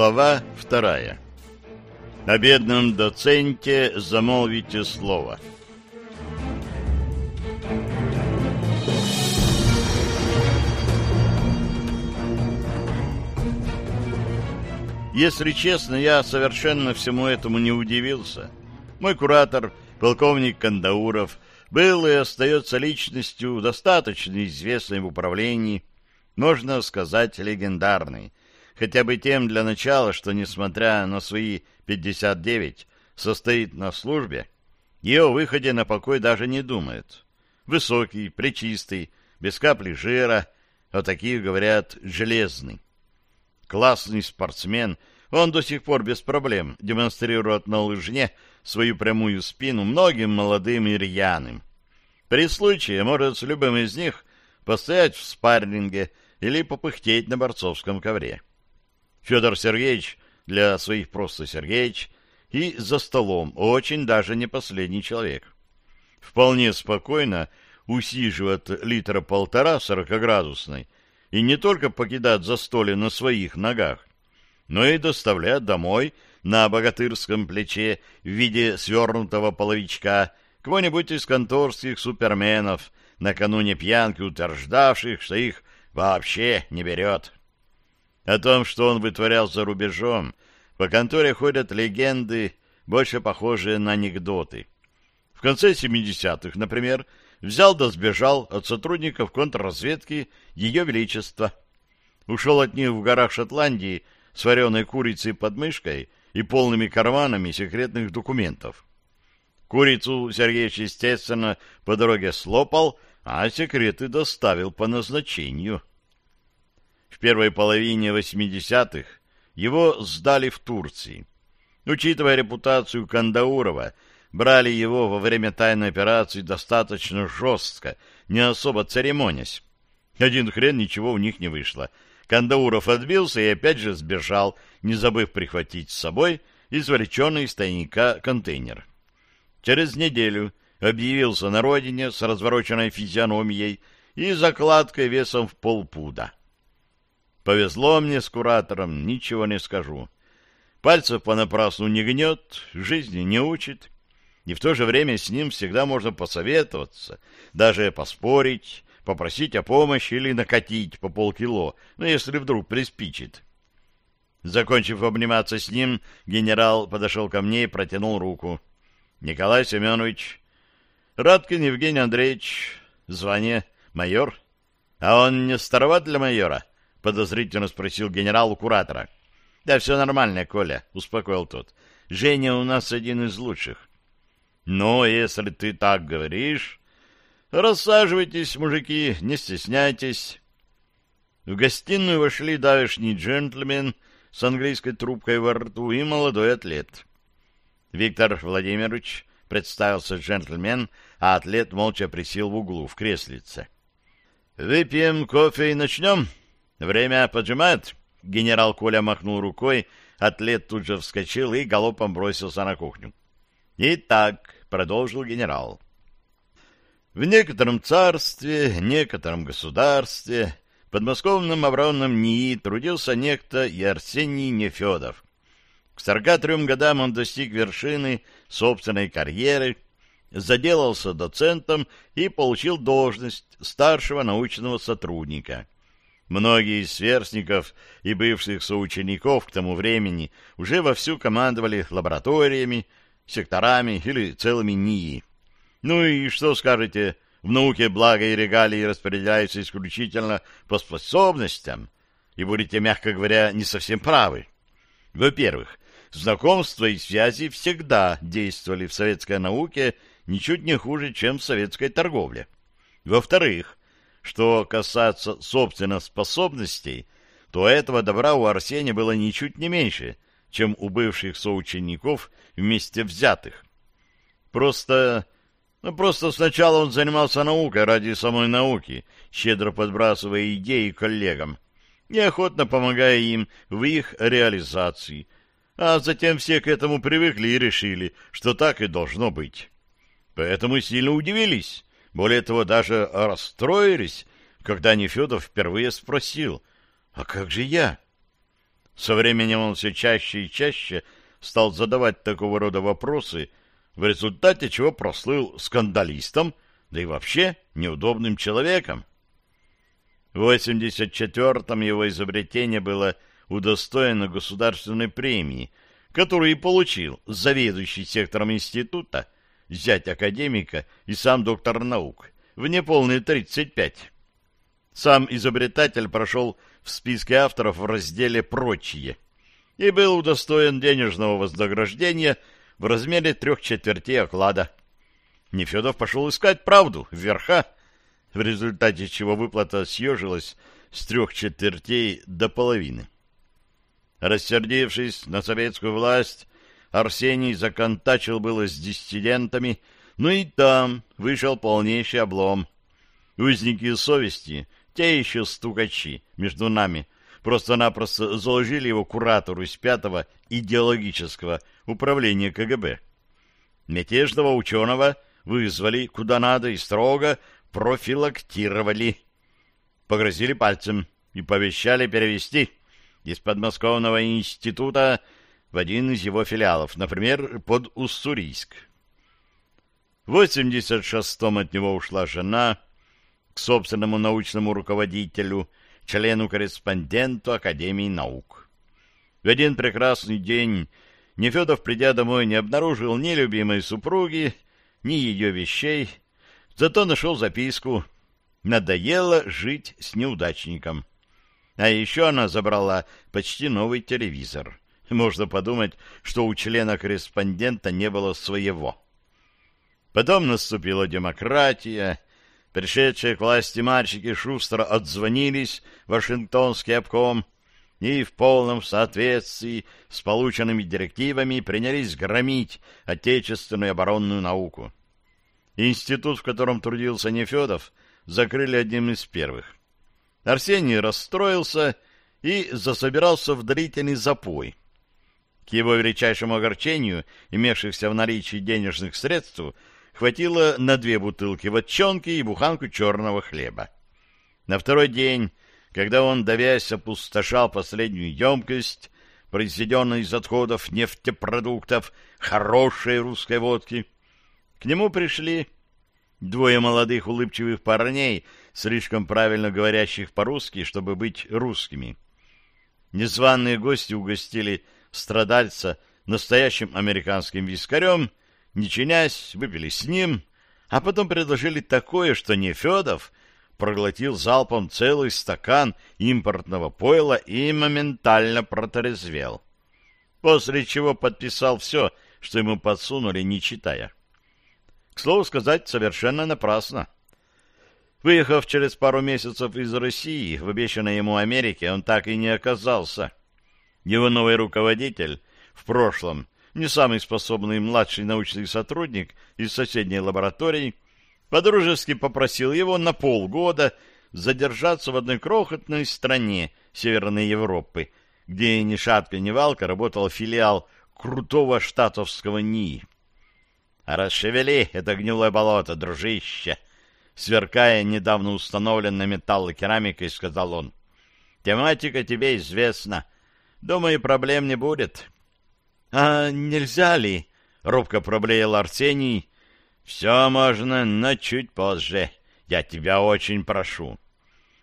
Глава вторая. О бедном доценте замолвите слово. Если честно, я совершенно всему этому не удивился. Мой куратор, полковник Кандауров, был и остается личностью достаточно известной в управлении, можно сказать, легендарной, хотя бы тем для начала, что, несмотря на свои 59, состоит на службе, ее выходе на покой даже не думает. Высокий, пречистый, без капли жира, о таких говорят железный. Классный спортсмен, он до сих пор без проблем демонстрирует на лыжне свою прямую спину многим молодым и рьяным. При случае может с любым из них постоять в спарринге или попыхтеть на борцовском ковре. Федор Сергеевич для своих просто Сергеевич и за столом очень даже не последний человек. Вполне спокойно усиживает литра полтора сорокоградусной и не только покидает застолье на своих ногах, но и доставляет домой на богатырском плече в виде свернутого половичка кого-нибудь из конторских суперменов, накануне пьянки утверждавших, что их вообще не берет. О том, что он вытворял за рубежом, по конторе ходят легенды, больше похожие на анекдоты. В конце 70-х, например, взял да сбежал от сотрудников контрразведки Ее Величества. Ушел от них в горах Шотландии с вареной курицей под мышкой и полными карманами секретных документов. Курицу Сергеевич, естественно, по дороге слопал, а секреты доставил по назначению. В первой половине 80-х его сдали в Турции. Учитывая репутацию Кандаурова, брали его во время тайной операции достаточно жестко, не особо церемонясь. Один хрен ничего у них не вышло. Кандауров отбился и опять же сбежал, не забыв прихватить с собой извлеченный из тайника контейнер. Через неделю объявился на родине с развороченной физиономией и закладкой весом в полпуда. Повезло мне с куратором, ничего не скажу. Пальцев понапрасну не гнет, жизни не учит, и в то же время с ним всегда можно посоветоваться, даже поспорить, попросить о помощи или накатить по полкило, ну, если вдруг приспичит. Закончив обниматься с ним, генерал подошел ко мне и протянул руку. — Николай Семенович, Радкин Евгений Андреевич, звание майор. А он не староват для майора? — подозрительно спросил генерал у куратора. — Да все нормально, Коля, — успокоил тот. — Женя у нас один из лучших. — Ну, если ты так говоришь... Рассаживайтесь, мужики, не стесняйтесь. В гостиную вошли давешний джентльмен с английской трубкой во рту и молодой атлет. Виктор Владимирович представился джентльмен, а атлет молча присел в углу в креслице. — Выпьем кофе и начнем? — Время поджимает. Генерал Коля махнул рукой, атлет тут же вскочил и галопом бросился на кухню. Итак, продолжил генерал. В некотором царстве, некотором государстве, подмосковном оборонном НИИ трудился некто и Арсений Нефедов. К 43 годам он достиг вершины собственной карьеры, заделался доцентом и получил должность старшего научного сотрудника — Многие из сверстников и бывших соучеников к тому времени уже вовсю командовали лабораториями, секторами или целыми НИИ. Ну и что скажете, в науке благо и регалии распределяются исключительно по способностям, и будете, мягко говоря, не совсем правы. Во-первых, знакомства и связи всегда действовали в советской науке ничуть не хуже, чем в советской торговле. Во-вторых, что касается, собственно, способностей, то этого добра у Арсения было ничуть не меньше, чем у бывших соучеников вместе взятых. Просто... Ну, просто сначала он занимался наукой ради самой науки, щедро подбрасывая идеи коллегам, неохотно помогая им в их реализации, а затем все к этому привыкли и решили, что так и должно быть. Поэтому сильно удивились, более того, даже расстроились, когда Нефедов впервые спросил, «А как же я?» Со временем он все чаще и чаще стал задавать такого рода вопросы, в результате чего прослыл скандалистом, да и вообще неудобным человеком. В 84-м его изобретение было удостоено государственной премии, которую и получил заведующий сектором института, зять академика и сам доктор наук, в неполные 35. Сам изобретатель прошел в списке авторов в разделе «Прочие» и был удостоен денежного вознаграждения в размере трех четвертей оклада. Нефедов пошел искать правду, верха, в результате чего выплата съежилась с трех четвертей до половины. Рассердившись на советскую власть, Арсений законтачил было с диссидентами, но и там вышел полнейший облом. Узники совести, те еще стукачи между нами, просто-напросто заложили его куратору из пятого идеологического управления КГБ. Мятежного ученого вызвали куда надо и строго профилактировали. Погрозили пальцем и пообещали перевести из подмосковного института в один из его филиалов, например, под Уссурийск. В 86-м от него ушла жена к собственному научному руководителю, члену-корреспонденту Академии наук. В один прекрасный день Нефедов, придя домой, не обнаружил ни любимой супруги, ни ее вещей, зато нашел записку «Надоело жить с неудачником». А еще она забрала почти новый телевизор. Можно подумать, что у члена-корреспондента не было своего. Потом наступила демократия. Пришедшие к власти мальчики шустро отзвонились в Вашингтонский обком и в полном соответствии с полученными директивами принялись громить отечественную оборонную науку. Институт, в котором трудился Нефедов, закрыли одним из первых. Арсений расстроился и засобирался в длительный запой. К его величайшему огорчению, имевшихся в наличии денежных средств, хватило на две бутылки водчонки и буханку черного хлеба. На второй день, когда он, давясь, опустошал последнюю емкость, произведенную из отходов нефтепродуктов, хорошей русской водки, к нему пришли двое молодых улыбчивых парней — слишком правильно говорящих по-русски, чтобы быть русскими. Незваные гости угостили страдальца настоящим американским вискарем, не чинясь, выпили с ним, а потом предложили такое, что Нефедов проглотил залпом целый стакан импортного пойла и моментально протрезвел. После чего подписал все, что ему подсунули, не читая. К слову сказать, совершенно напрасно. Выехав через пару месяцев из России в обещанной ему Америке, он так и не оказался. Его новый руководитель, в прошлом не самый способный младший научный сотрудник из соседней лаборатории, подружески попросил его на полгода задержаться в одной крохотной стране Северной Европы, где ни шатка, ни валка работал филиал крутого штатовского НИИ. «Расшевели это гнилое болото, дружище!» сверкая недавно установленной металлокерамикой, сказал он. «Тематика тебе известна. Думаю, проблем не будет». «А нельзя ли?» — робко проблеял Арсений. «Все можно, но чуть позже. Я тебя очень прошу».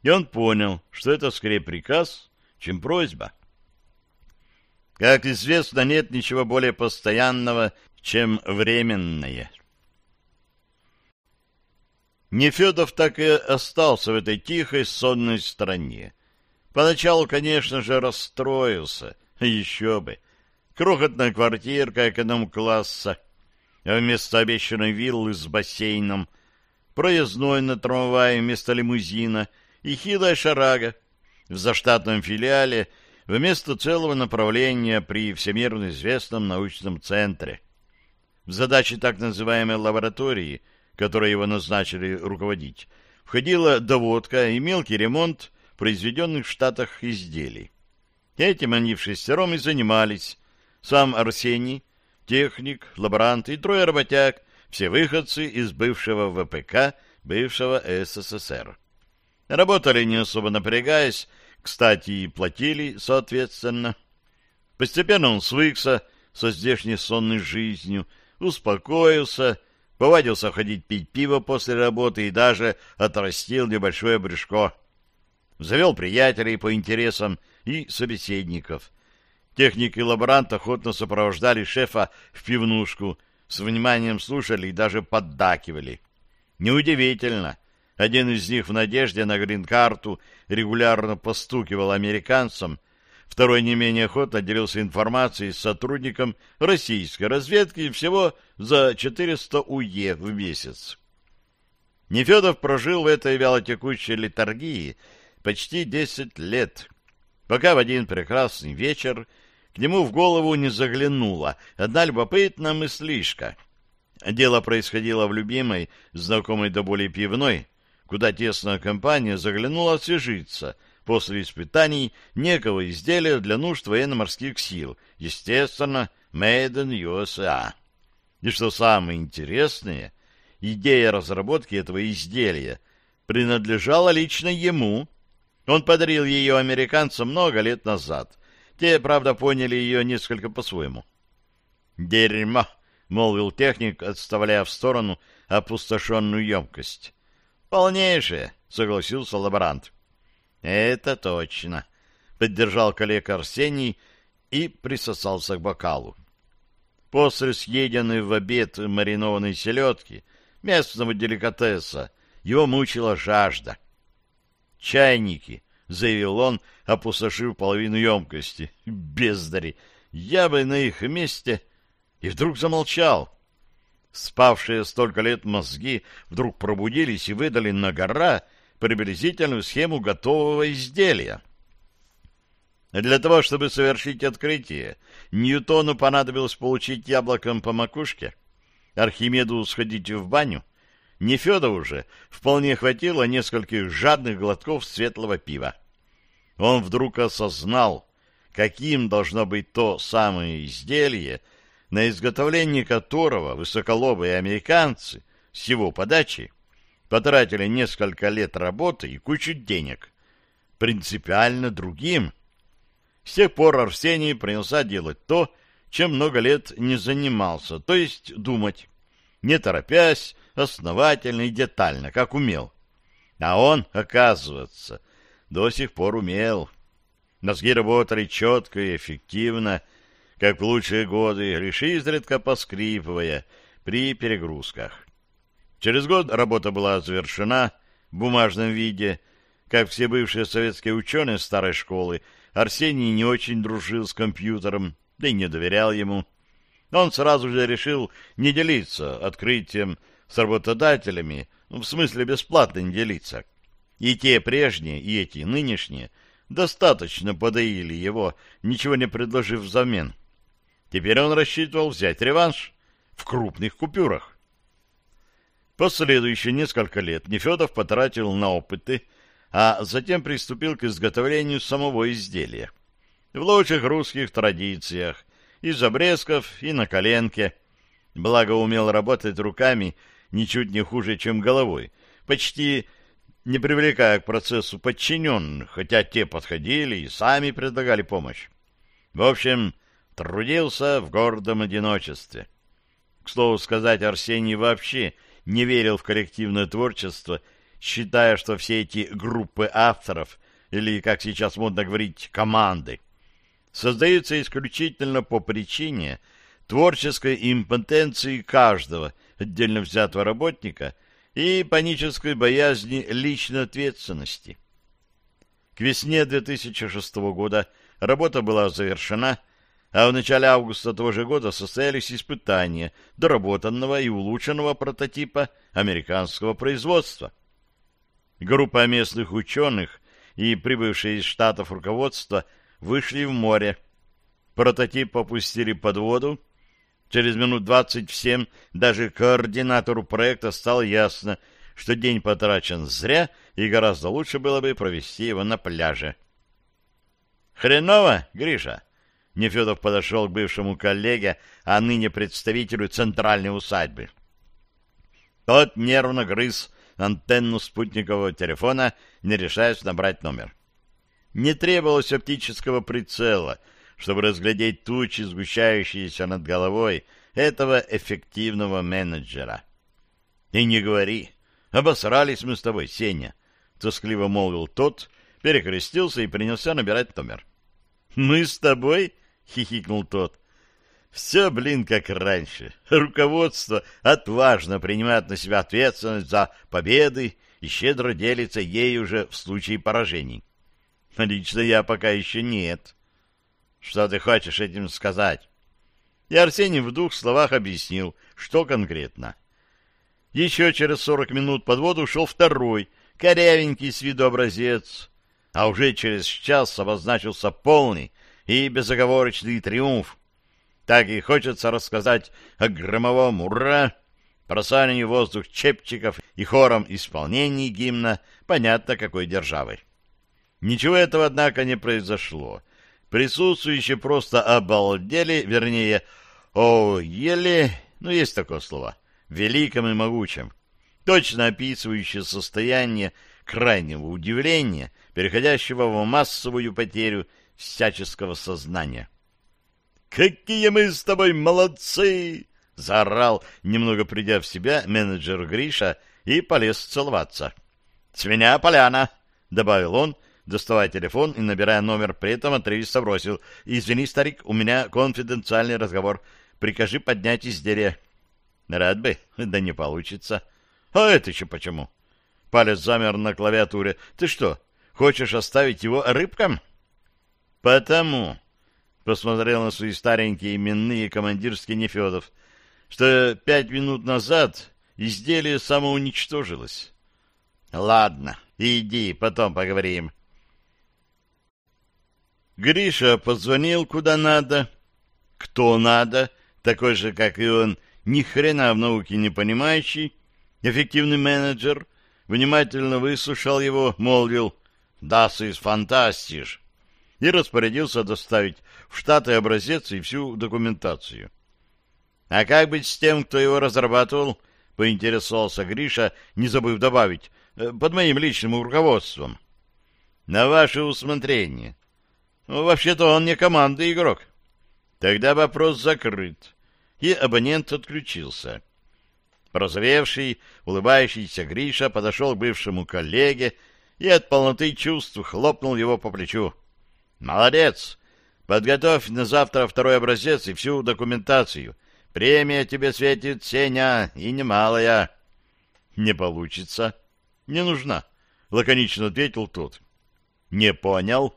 И он понял, что это скорее приказ, чем просьба. Как известно, нет ничего более постоянного, чем временное. Нефедов так и остался в этой тихой, сонной стране. Поначалу, конечно же, расстроился. Еще бы. Крохотная квартирка эконом-класса, вместо обещанной виллы с бассейном, проездной на трамвае вместо лимузина и хилая шарага в заштатном филиале вместо целого направления при всемирно известном научном центре. В задачи так называемой лаборатории – которой его назначили руководить, входила доводка и мелкий ремонт произведенных в Штатах изделий. Этим они в шестером и занимались. Сам Арсений, техник, лаборант и трое работяг, все выходцы из бывшего ВПК, бывшего СССР. Работали не особо напрягаясь, кстати, и платили соответственно. Постепенно он свыкся со здешней сонной жизнью, успокоился, повадился ходить пить пиво после работы и даже отрастил небольшое брюшко. Завел приятелей по интересам и собеседников. Техник и лаборант охотно сопровождали шефа в пивнушку, с вниманием слушали и даже поддакивали. Неудивительно. Один из них в надежде на грин-карту регулярно постукивал американцам, второй не менее охотно делился информацией с сотрудником российской разведки всего за 400 УЕ в месяц. Нефедов прожил в этой вялотекущей литургии почти 10 лет, пока в один прекрасный вечер к нему в голову не заглянула одна любопытная мыслишка. Дело происходило в любимой, знакомой до боли пивной, куда тесная компания заглянула освежиться после испытаний некого изделия для нужд военно-морских сил, естественно, Made in USA. И что самое интересное, идея разработки этого изделия принадлежала лично ему. Он подарил ее американцам много лет назад, те, правда, поняли ее несколько по-своему. «Дерьмо!» — молвил техник, отставляя в сторону опустошенную емкость. «Полнейшее!» — согласился лаборант. «Это точно!» — поддержал коллега Арсений и присосался к бокалу. После съеденной в обед маринованной селедки, местного деликатеса, его мучила жажда. Чайники — заявил он, опустошив половину емкости. «Бездари! Я бы на их месте...» И вдруг замолчал. Спавшие столько лет мозги вдруг пробудились и выдали на гора приблизительную схему готового изделия. Для того, чтобы совершить открытие, Ньютону понадобилось получить яблоком по макушке, Архимеду сходить в баню, Нефедову же вполне хватило нескольких жадных глотков светлого пива. Он вдруг осознал, каким должно быть то самое изделие, на изготовление которого высоколобые американцы с его подачи потратили несколько лет работы и кучу денег. Принципиально другим. С тех пор Арсений принялся делать то, чем много лет не занимался, то есть думать, не торопясь, основательно и детально, как умел. А он, оказывается, до сих пор умел. Мозги работали четко и эффективно, как в лучшие годы, лишь изредка поскрипывая при перегрузках. Через год работа была завершена в бумажном виде. Как все бывшие советские ученые старой школы, Арсений не очень дружил с компьютером, да и не доверял ему. Он сразу же решил не делиться открытием с работодателями, ну, в смысле бесплатно не делиться. И те прежние, и эти нынешние достаточно подоили его, ничего не предложив взамен. Теперь он рассчитывал взять реванш в крупных купюрах. Последующие несколько лет Нефедов потратил на опыты, а затем приступил к изготовлению самого изделия. В лучших русских традициях, из обрезков и на коленке. Благо умел работать руками ничуть не хуже, чем головой, почти не привлекая к процессу подчиненных, хотя те подходили и сами предлагали помощь. В общем, трудился в гордом одиночестве. К слову сказать, Арсений вообще не верил в коллективное творчество, считая, что все эти группы авторов, или, как сейчас модно говорить, команды, создаются исключительно по причине творческой импотенции каждого отдельно взятого работника и панической боязни личной ответственности. К весне 2006 года работа была завершена, а в начале августа того же года состоялись испытания доработанного и улучшенного прототипа американского производства. Группа местных ученых и прибывшие из штатов руководства вышли в море. Прототип опустили под воду, Через минут двадцать всем, даже координатору проекта, стало ясно, что день потрачен зря, и гораздо лучше было бы провести его на пляже. «Хреново, Гриша?» Нефедов подошел к бывшему коллеге, а ныне представителю центральной усадьбы. Тот нервно грыз антенну спутникового телефона, не решаясь набрать номер. Не требовалось оптического прицела — чтобы разглядеть тучи, сгущающиеся над головой этого эффективного менеджера. — И не говори, обосрались мы с тобой, Сеня, — тоскливо молвил тот, перекрестился и принялся набирать номер. — Мы с тобой? — хихикнул тот. — Все, блин, как раньше. Руководство отважно принимает на себя ответственность за победы и щедро делится ей уже в случае поражений. Лично я пока еще нет. Что ты хочешь этим сказать? И Арсений в двух словах объяснил, что конкретно. Еще через сорок минут под воду ушел второй, корявенький с виду образец, а уже через час обозначился полный и безоговорочный триумф. Так и хочется рассказать о громовом «Ура!», бросании в воздух чепчиков и хором исполнении гимна понятно какой державы. Ничего этого, однако, не произошло. Присутствующие просто обалдели, вернее, о, еле, ну, есть такое слово, великом и могучем, точно описывающее состояние крайнего удивления, переходящего в массовую потерю всяческого сознания. «Какие мы с тобой молодцы!» — заорал, немного придя в себя, менеджер Гриша и полез целоваться. «С поляна!» — добавил он, доставая телефон и набирая номер, при этом отрывисто бросил. «Извини, старик, у меня конфиденциальный разговор. Прикажи поднять изделие». «Рад бы, да не получится». «А это еще почему?» Палец замер на клавиатуре. «Ты что, хочешь оставить его рыбкам?» «Потому», — посмотрел на свои старенькие именные командирские Нефедов, «что пять минут назад изделие самоуничтожилось». «Ладно, иди, потом поговорим». Гриша позвонил куда надо, кто надо, такой же, как и он, ни хрена в науке не понимающий, эффективный менеджер, внимательно выслушал его, молвил «Das ist fantastisch» и распорядился доставить в Штаты образец и всю документацию. «А как быть с тем, кто его разрабатывал?» — поинтересовался Гриша, не забыв добавить, «э, «под моим личным руководством». «На ваше усмотрение». Ну, вообще-то он не командный игрок. Тогда вопрос закрыт, и абонент отключился. Прозревший, улыбающийся Гриша подошел к бывшему коллеге и от полноты чувств хлопнул его по плечу. «Молодец! Подготовь на завтра второй образец и всю документацию. Премия тебе светит, Сеня, и немалая». «Не получится. Не нужна», — лаконично ответил тот. «Не понял?»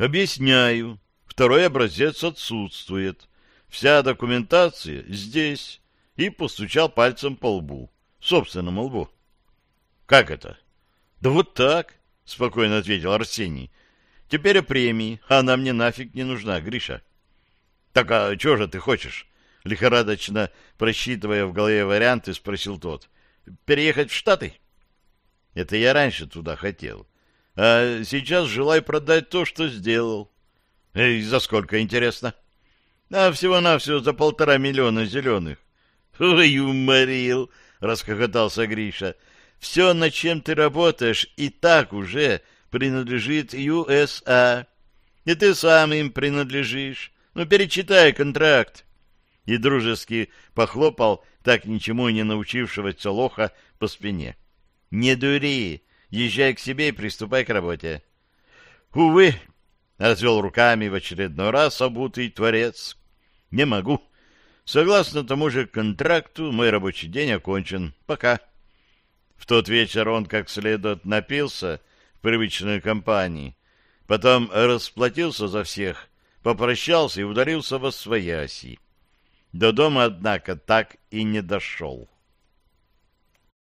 Объясняю. Второй образец отсутствует. Вся документация здесь. И постучал пальцем по лбу. Собственному лбу. Как это? Да вот так, спокойно ответил Арсений. Теперь о премии. Она мне нафиг не нужна, Гриша. Так а что же ты хочешь? Лихорадочно просчитывая в голове варианты, спросил тот. Переехать в Штаты? Это я раньше туда хотел. А сейчас желаю продать то, что сделал. И за сколько, интересно? А всего-навсего за полтора миллиона зеленых. Ой, уморил, расхохотался Гриша. Все, над чем ты работаешь, и так уже принадлежит USA. И ты сам им принадлежишь. Ну, перечитай контракт. И дружески похлопал так ничему не научившегося лоха по спине. Не дури, Езжай к себе и приступай к работе. Увы, развел руками в очередной раз обутый творец. Не могу. Согласно тому же контракту, мой рабочий день окончен. Пока. В тот вечер он как следует напился в привычной компании, потом расплатился за всех, попрощался и ударился во свояси. До дома, однако, так и не дошел.